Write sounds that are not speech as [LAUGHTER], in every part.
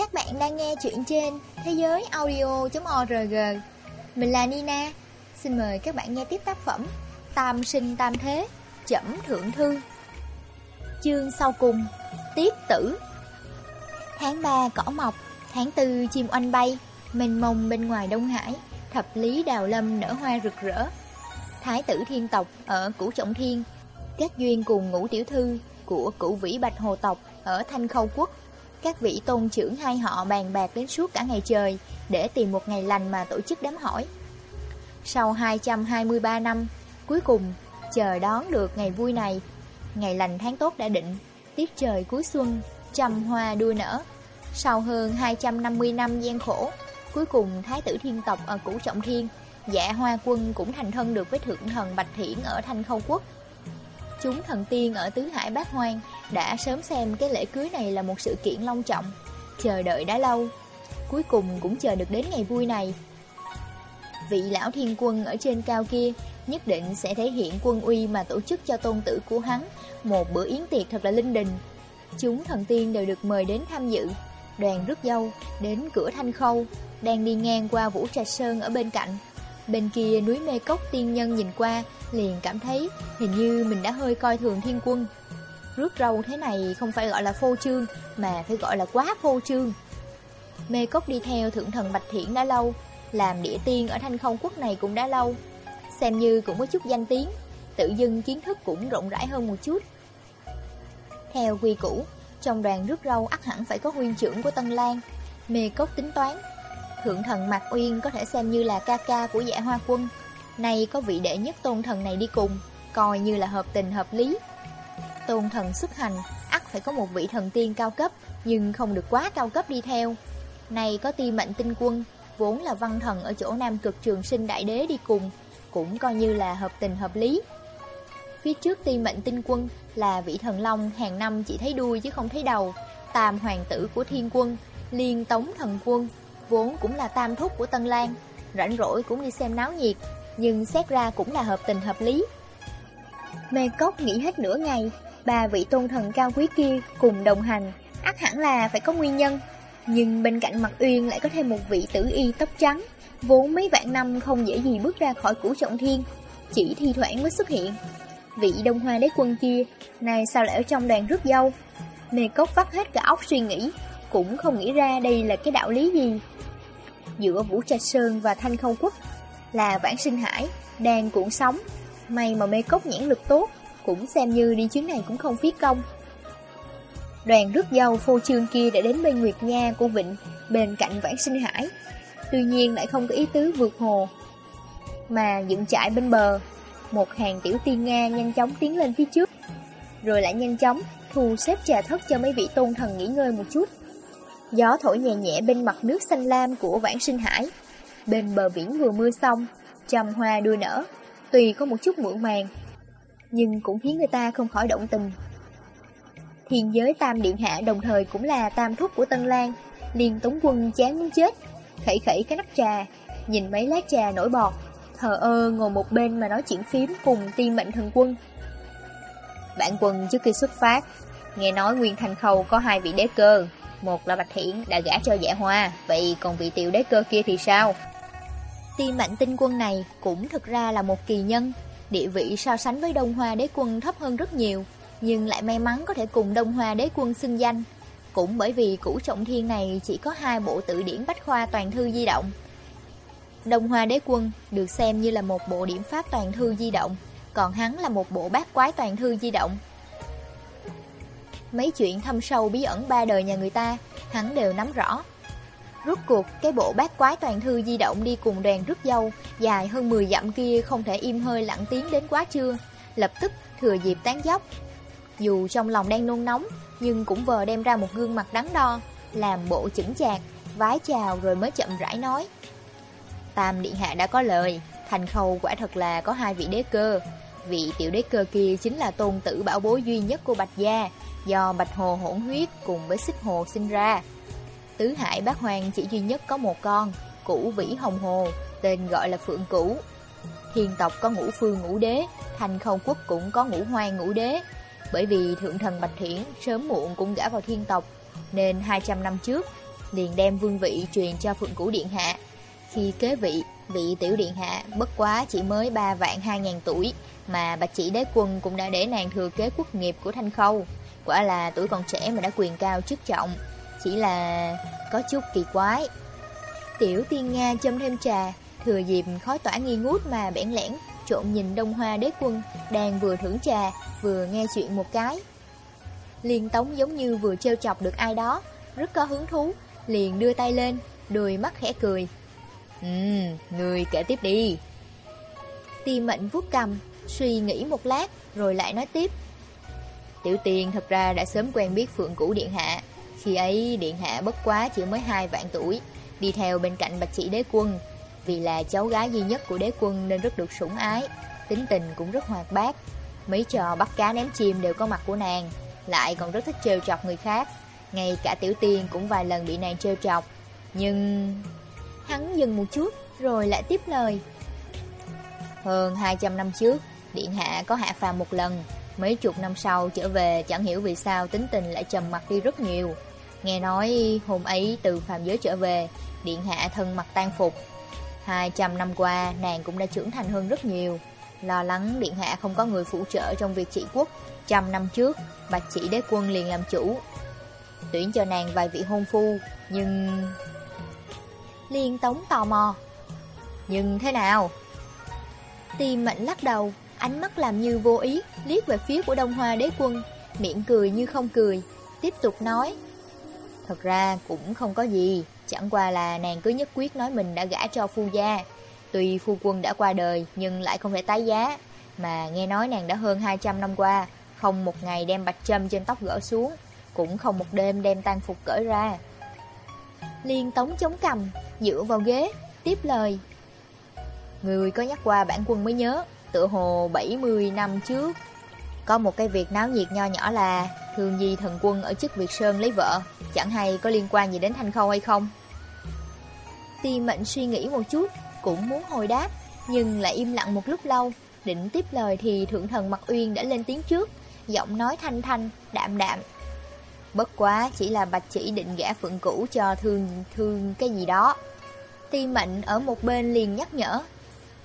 Các bạn đang nghe chuyện trên thế giới audio.org Mình là Nina. Xin mời các bạn nghe tiếp tác phẩm Tam sinh tam thế, Chẩm thượng thư. Chương sau cùng Tiết tử. Tháng 3 cỏ mọc. Tháng 4 chim oanh bay. Mênh mông bên ngoài Đông Hải. Thập lý đào lâm nở hoa rực rỡ. Thái tử thiên tộc ở Củ Trọng Thiên. Kết duyên cùng ngũ tiểu thư Của cửu vĩ bạch hồ tộc Ở Thanh Khâu Quốc các vị tôn trưởng hai họ bàn bạc đến suốt cả ngày trời để tìm một ngày lành mà tổ chức đám hỏi. Sau 223 năm, cuối cùng chờ đón được ngày vui này. Ngày lành tháng tốt đã định, tiết trời cuối xuân, trăm hoa đua nở. Sau hơn 250 năm gian khổ, cuối cùng Thái tử Thiên tộc ở Củ Trọng Thiên, dạ hoa quân cũng thành thân được với thượng thần Bạch Thiển ở Thanh Khâu Quốc. Chúng thần tiên ở Tứ Hải Bát Hoang đã sớm xem cái lễ cưới này là một sự kiện long trọng, chờ đợi đã lâu, cuối cùng cũng chờ được đến ngày vui này. Vị lão thiên quân ở trên cao kia nhất định sẽ thể hiện quân uy mà tổ chức cho tôn tử của hắn một bữa yến tiệc thật là linh đình. Chúng thần tiên đều được mời đến tham dự. Đoàn rước dâu đến cửa thanh khâu, đang đi ngang qua Vũ Trạch Sơn ở bên cạnh. Bên kia núi mê cốc tiên nhân nhìn qua, liền cảm thấy hình như mình đã hơi coi thường thiên quân. Rước râu thế này không phải gọi là phô trương, mà phải gọi là quá phô trương. Mê cốc đi theo thượng thần Bạch Thiển đã lâu, làm địa tiên ở thanh không quốc này cũng đã lâu. Xem như cũng có chút danh tiếng, tự dưng kiến thức cũng rộng rãi hơn một chút. Theo quy củ, trong đoàn rước râu ắt hẳn phải có huynh trưởng của Tân Lan. Mê cốc tính toán, thượng thần Mạc Uyên có thể xem như là ca ca của dạ hoa quân. Nay có vị đệ nhất tôn thần này đi cùng, coi như là hợp tình hợp lý. Tôn thần xuất hành, ắt phải có một vị thần tiên cao cấp, nhưng không được quá cao cấp đi theo. nay có ti mệnh tinh quân, vốn là văn thần ở chỗ Nam cực trường sinh đại đế đi cùng, cũng coi như là hợp tình hợp lý. Phía trước ti mệnh tinh quân là vị thần long hàng năm chỉ thấy đuôi chứ không thấy đầu, tam hoàng tử của thiên quân, liên tống thần quân, vốn cũng là tam thúc của Tân Lan, rảnh rỗi cũng đi xem náo nhiệt, nhưng xét ra cũng là hợp tình hợp lý. Mê Cốc nghĩ hết nửa ngày, ba vị tôn thần cao quý kia cùng đồng hành, ắt hẳn là phải có nguyên nhân. Nhưng bên cạnh mặt Uyên lại có thêm một vị tử y tóc trắng, vốn mấy vạn năm không dễ gì bước ra khỏi củ trọng thiên, chỉ thi thoảng mới xuất hiện. Vị đông hoa đế quân kia, này sao lại ở trong đoàn rước dâu? Mê Cốc vắt hết cả óc suy nghĩ, cũng không nghĩ ra đây là cái đạo lý gì. Giữa Vũ Trạch Sơn và Thanh Khâu Quốc là Vãn Sinh Hải, đang cuộn sóng. May mà mê cốc nhãn lực tốt, cũng xem như đi chuyến này cũng không phí công. Đoàn rước dâu phô trương kia đã đến bên Nguyệt Nha của Vịnh, bên cạnh Vãn Sinh Hải. Tuy nhiên lại không có ý tứ vượt hồ, mà dựng trại bên bờ. Một hàng tiểu tiên Nga nhanh chóng tiến lên phía trước, rồi lại nhanh chóng thu xếp trà thất cho mấy vị tôn thần nghỉ ngơi một chút. Gió thổi nhẹ nhẹ bên mặt nước xanh lam của Vãn Sinh Hải. Bên bờ biển vừa mưa xong, trăm hoa đua nở, tuy có một chút muộn màng, nhưng cũng khiến người ta không khỏi động tình. Thiên giới Tam Điện Hạ đồng thời cũng là tam thúc của Tân Lan, liền tống quân chán muốn chết, khẩy khẩy cái nắp trà, nhìn mấy lá trà nổi bọt, thờ ơ ngồi một bên mà nói chuyện phím cùng ti mệnh thần quân. Bạn quân trước khi xuất phát, nghe nói Nguyên Thành Khâu có hai vị đế cơ, một là Bạch Thiển đã gả cho dạ hoa, vậy còn vị tiểu đế cơ kia thì sao? Ti mạnh tinh quân này cũng thực ra là một kỳ nhân, địa vị so sánh với Đông Hoa đế quân thấp hơn rất nhiều, nhưng lại may mắn có thể cùng Đông Hoa đế quân xưng danh. Cũng bởi vì củ trọng thiên này chỉ có hai bộ tự điển bách khoa toàn thư di động. Đông Hoa đế quân được xem như là một bộ điểm pháp toàn thư di động, còn hắn là một bộ bát quái toàn thư di động. Mấy chuyện thâm sâu bí ẩn ba đời nhà người ta, hắn đều nắm rõ. Rốt cuộc, cái bộ bát quái toàn thư di động đi cùng đoàn rước dâu, dài hơn 10 dặm kia không thể im hơi lặng tiếng đến quá trưa, lập tức thừa dịp tán dốc. Dù trong lòng đang nôn nóng, nhưng cũng vờ đem ra một gương mặt đắn đo, làm bộ chững chạc, vái chào rồi mới chậm rãi nói. Tam Điện Hạ đã có lời, thành khâu quả thật là có hai vị đế cơ. Vị tiểu đế cơ kia chính là tôn tử bảo bối duy nhất của Bạch Gia, do Bạch Hồ hỗn huyết cùng với Xích Hồ sinh ra. Tứ Hải Bác Hoàng chỉ duy nhất có một con, Cửu Vĩ Hồng Hồ, tên gọi là Phượng Cửu. Thiên tộc có ngũ phương ngũ đế, thành khâu quốc cũng có ngũ hoang ngũ đế. Bởi vì thượng thần Bạch Thiển sớm muộn cũng gã vào thiên tộc, nên 200 năm trước, liền đem vương vị truyền cho Phượng Cửu Điện Hạ. Khi kế vị, vị tiểu điện hạ bất quá chỉ mới 3 vạn 2 ngàn tuổi, mà bạch chỉ đế quân cũng đã để nàng thừa kế quốc nghiệp của Thanh Khâu. Quả là tuổi còn trẻ mà đã quyền cao chức trọng, chỉ là có chút kỳ quái. Tiểu tiên Nga châm thêm trà, thừa dịp khói tỏa nghi ngút mà bẽn lẽn, trộn nhìn đông hoa đế quân, đang vừa thưởng trà, vừa nghe chuyện một cái. Liên tống giống như vừa trêu chọc được ai đó, rất có hứng thú, liền đưa tay lên, đôi mắt khẽ cười. Ừ, người kể tiếp đi. Ti mệnh vuốt cầm, suy nghĩ một lát, rồi lại nói tiếp. Tiểu tiền thật ra đã sớm quen biết Phượng Cũ Điện Hạ. Khi ấy Điện Hạ bất quá chỉ mới hai vạn tuổi, đi theo bên cạnh bạch chỉ đế quân. Vì là cháu gái duy nhất của đế quân nên rất được sủng ái, tính tình cũng rất hoạt bát. Mấy trò bắt cá ném chim đều có mặt của nàng, lại còn rất thích trêu chọc người khác. Ngay cả tiểu tiên cũng vài lần bị nàng trêu chọc. Nhưng... Hắn dừng một chút, rồi lại tiếp lời. Hơn 200 năm trước, Điện Hạ có hạ phàm một lần, mấy chục năm sau trở về chẳng hiểu vì sao tính tình lại trầm mặt đi rất nhiều. Nghe nói hôm ấy từ phàm giới trở về, Điện Hạ thân mặt tan phục. 200 năm qua, nàng cũng đã trưởng thành hơn rất nhiều. Lo lắng Điện Hạ không có người phụ trợ trong việc trị quốc. Trăm năm trước, Bạch Chỉ Đế Quân liền làm chủ. Tuyển cho nàng vài vị hôn phu, nhưng... Liên Tống tò mò. Nhưng thế nào? Tim mệnh lắc đầu, ánh mắt làm như vô ý, liếc về phía của Đông Hoa đế quân, miệng cười như không cười, tiếp tục nói. Thật ra cũng không có gì, chẳng qua là nàng cứ nhất quyết nói mình đã gả cho phu gia. Tuy phu quân đã qua đời nhưng lại không thể tái giá, mà nghe nói nàng đã hơn 200 năm qua, không một ngày đem bạch châm trên tóc gỡ xuống, cũng không một đêm đem tan phục cởi ra. Liên tống chống cầm, dựa vào ghế, tiếp lời. Người có nhắc qua bản quân mới nhớ, tựa hồ 70 năm trước. Có một cái việc náo nhiệt nho nhỏ là Thường gì thần quân ở chức Việt Sơn lấy vợ, chẳng hay có liên quan gì đến Thanh Khâu hay không? Ti mệnh suy nghĩ một chút, cũng muốn hồi đáp, nhưng lại im lặng một lúc lâu. Định tiếp lời thì Thượng Thần Mặc Uyên đã lên tiếng trước, giọng nói thanh thanh, đạm đạm. Bất quá chỉ là bạch chỉ định gã phượng cũ cho thương thương cái gì đó. Ti mệnh ở một bên liền nhắc nhở.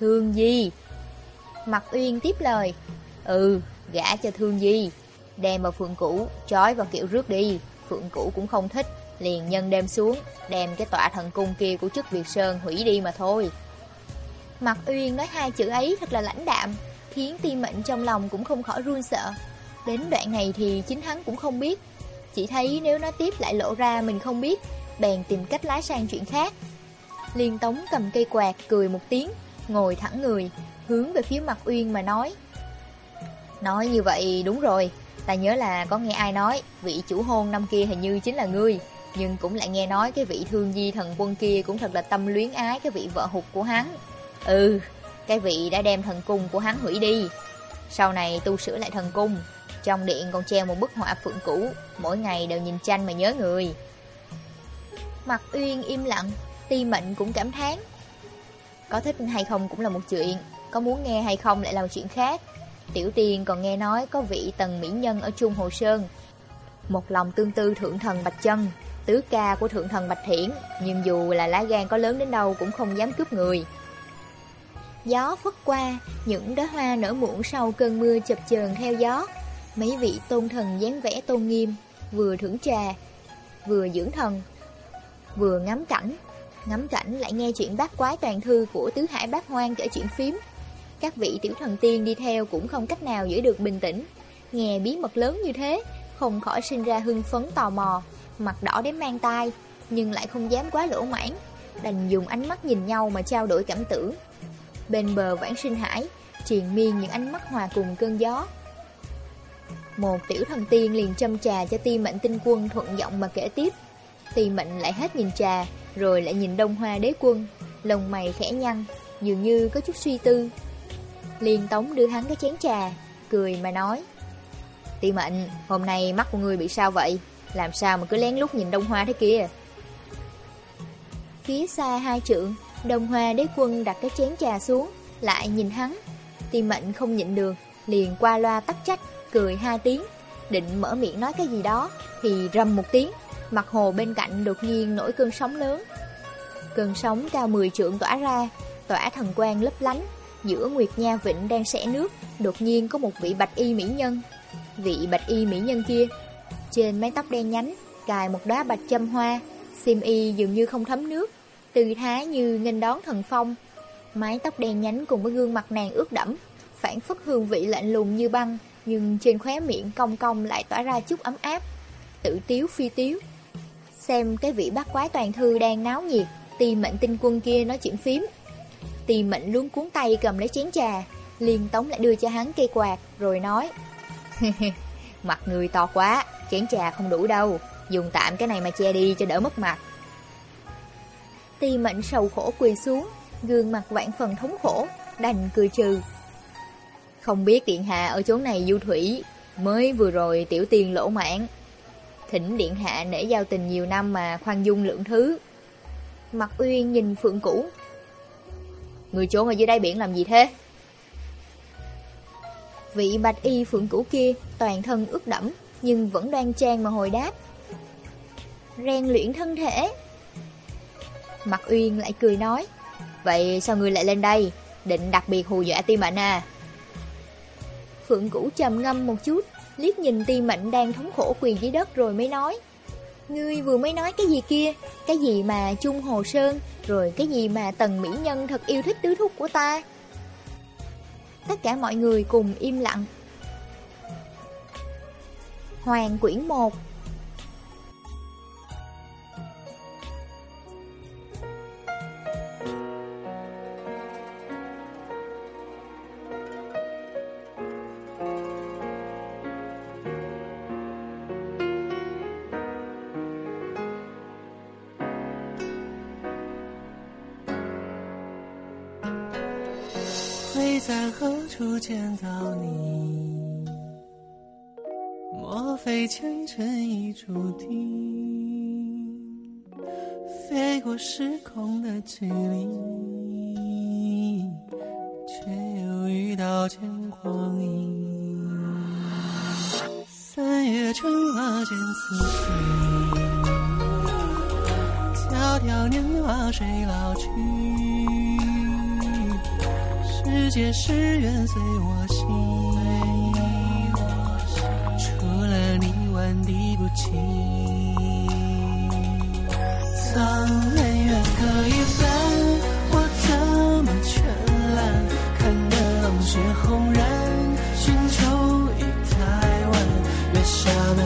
Thương gì? Mặt Uyên tiếp lời. Ừ, gã cho thương gì? Đem vào phượng cũ, trói vào kiểu rước đi. Phượng cũ cũng không thích, liền nhân đêm xuống, đem cái tọa thần cung kia của chức Việt Sơn hủy đi mà thôi. Mặt Uyên nói hai chữ ấy thật là lãnh đạm, khiến ti mệnh trong lòng cũng không khỏi run sợ. Đến đoạn này thì chính hắn cũng không biết, chỉ thấy nếu nói tiếp lại lộ ra mình không biết, bèn tìm cách lái sang chuyện khác. Liên Tống cầm cây quạt cười một tiếng, ngồi thẳng người, hướng về phía mặt Uyên mà nói. Nói như vậy đúng rồi, ta nhớ là có nghe ai nói vị chủ hôn năm kia hình như chính là ngươi, nhưng cũng lại nghe nói cái vị thương di thần quân kia cũng thật là tâm luyến ái cái vị vợ hụt của hắn. Ừ, cái vị đã đem thần cung của hắn hủy đi. Sau này tu sửa lại thần cung, trong điện còn treo một bức họa phượng cũ, mỗi ngày đều nhìn tranh mà nhớ người. Mặt Uyên im lặng, ti mệnh cũng cảm thán. Có thích hay không cũng là một chuyện, có muốn nghe hay không lại là một chuyện khác. Tiểu tiên còn nghe nói có vị tần mỹ nhân ở Trung Hồ Sơn, một lòng tương tư thượng thần Bạch Chân, tứ ca của thượng thần Bạch Thiển, nhưng dù là lá gan có lớn đến đâu cũng không dám cướp người. Gió phất qua, những đóa hoa nở muộn sau cơn mưa chập chờn theo gió. Mấy vị tôn thần dáng vẻ tôn nghiêm, vừa thưởng trà, vừa dưỡng thần, vừa ngắm cảnh. Ngắm cảnh lại nghe chuyện bát quái toàn thư của Tứ Hải Bát Hoang kể chuyện phím. Các vị tiểu thần tiên đi theo cũng không cách nào giữ được bình tĩnh. Nghe bí mật lớn như thế, không khỏi sinh ra hưng phấn tò mò, mặt đỏ đến mang tai, nhưng lại không dám quá lỗ mãn, đành dùng ánh mắt nhìn nhau mà trao đổi cảm tưởng. Bên bờ vãng sinh hải, triền miên những ánh mắt hòa cùng cơn gió. Một tiểu thần tiên liền châm trà cho ti mệnh tinh quân thuận giọng mà kể tiếp. Ti mệnh lại hết nhìn trà, rồi lại nhìn đông hoa đế quân, lồng mày khẽ nhăn, dường như có chút suy tư liền tống đưa hắn cái chén trà, cười mà nói. Ti mệnh, hôm nay mắt của ngươi bị sao vậy? Làm sao mà cứ lén lút nhìn đông hoa thế kia? Phía xa hai trượng, đông hoa đế quân đặt cái chén trà xuống, lại nhìn hắn. Ti mệnh không nhịn được, liền qua loa tắt trách, cười hai tiếng, định mở miệng nói cái gì đó, thì rầm một tiếng, Mặt hồ bên cạnh đột nhiên nổi cơn sóng lớn. Cơn sóng cao 10 trượng tỏa ra, tỏa thần quang lấp lánh. Giữa Nguyệt Nha Vịnh đang xẻ nước, đột nhiên có một vị bạch y mỹ nhân. Vị bạch y mỹ nhân kia, trên mái tóc đen nhánh, cài một đóa bạch châm hoa, xiêm y dường như không thấm nước, tư thái như nghênh đón thần phong. Mái tóc đen nhánh cùng với gương mặt nàng ướt đẫm, phản phất hương vị lạnh lùng như băng, nhưng trên khóe miệng cong cong lại tỏa ra chút ấm áp. Tự tiếu phi tiếu. Xem cái vị bác quái toàn thư đang náo nhiệt, tì mệnh tinh quân kia nói chuyện phím. Tì mệnh luôn cuốn tay cầm lấy chén trà, liền tống lại đưa cho hắn cây quạt, rồi nói. [LAUGHS] mặt người to quá, chén trà không đủ đâu, dùng tạm cái này mà che đi cho đỡ mất mặt. Tì mệnh sầu khổ quỳ xuống, gương mặt vạn phần thống khổ, đành cười trừ. Không biết Điện Hạ ở chỗ này du thủy, mới vừa rồi tiểu tiền lỗ mãn. Thỉnh Điện Hạ nể giao tình nhiều năm mà khoan dung lượng thứ. Mặt Uyên nhìn Phượng Cũ. Người trốn ở dưới đáy biển làm gì thế? Vị bạch y Phượng Cũ kia toàn thân ướt đẫm, nhưng vẫn đoan trang mà hồi đáp. Rèn luyện thân thể. Mặt Uyên lại cười nói. Vậy sao người lại lên đây? Định đặc biệt hù dọa tim Mạnh à? Phượng Cũ trầm ngâm một chút, liếc nhìn ti Mạnh đang thống khổ quỳ dưới đất rồi mới nói. Ngươi vừa mới nói cái gì kia, cái gì mà Trung Hồ Sơn, rồi cái gì mà Tần Mỹ Nhân thật yêu thích tứ thúc của ta. Tất cả mọi người cùng im lặng. Hoàng quyển 1会在何处见到你？莫非前尘已注定？飞过时空的距离，却又遇到见光阴。三月春花渐次去，迢迢年华谁老去？世界是缘随我心，除了你万敌不侵。苍人远隔一帆，我怎么绚烂？看得冷血轰然，寻求已太晚，月下门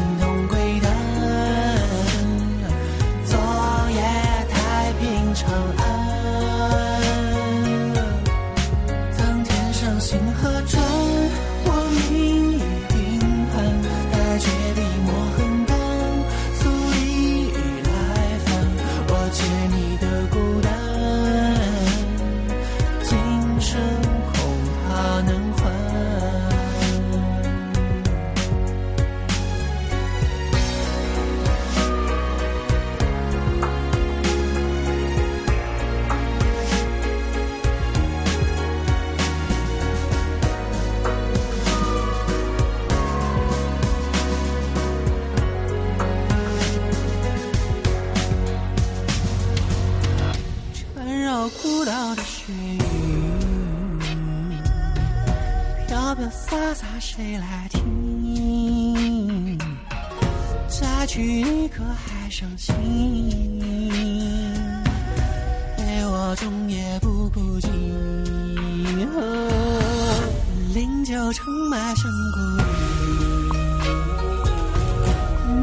灵酒盛满山谷里，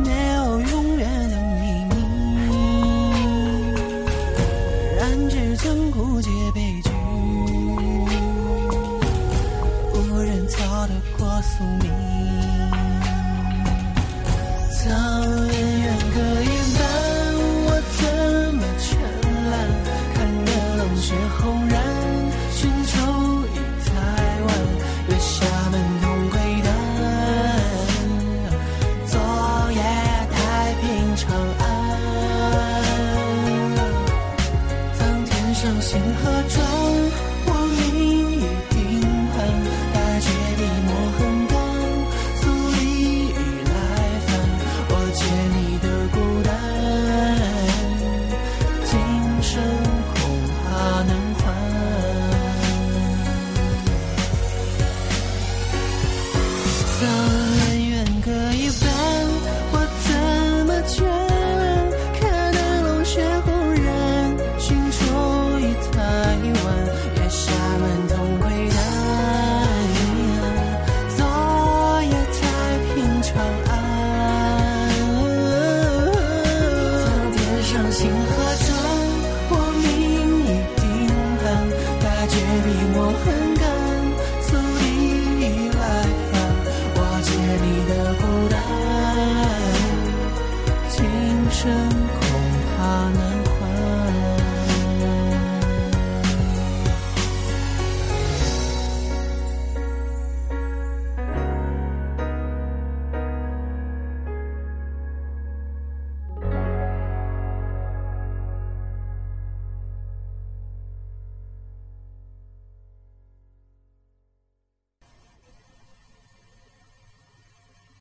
没有永远的秘密。染指江湖皆悲剧，无人逃得过 sun.